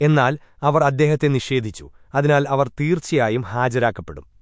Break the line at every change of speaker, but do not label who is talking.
എന്നാൽ അവർ അദ്ദേഹത്തെ നിഷേധിച്ചു അതിനാൽ അവർ തീർച്ചയായും ഹാജരാക്കപ്പെടും.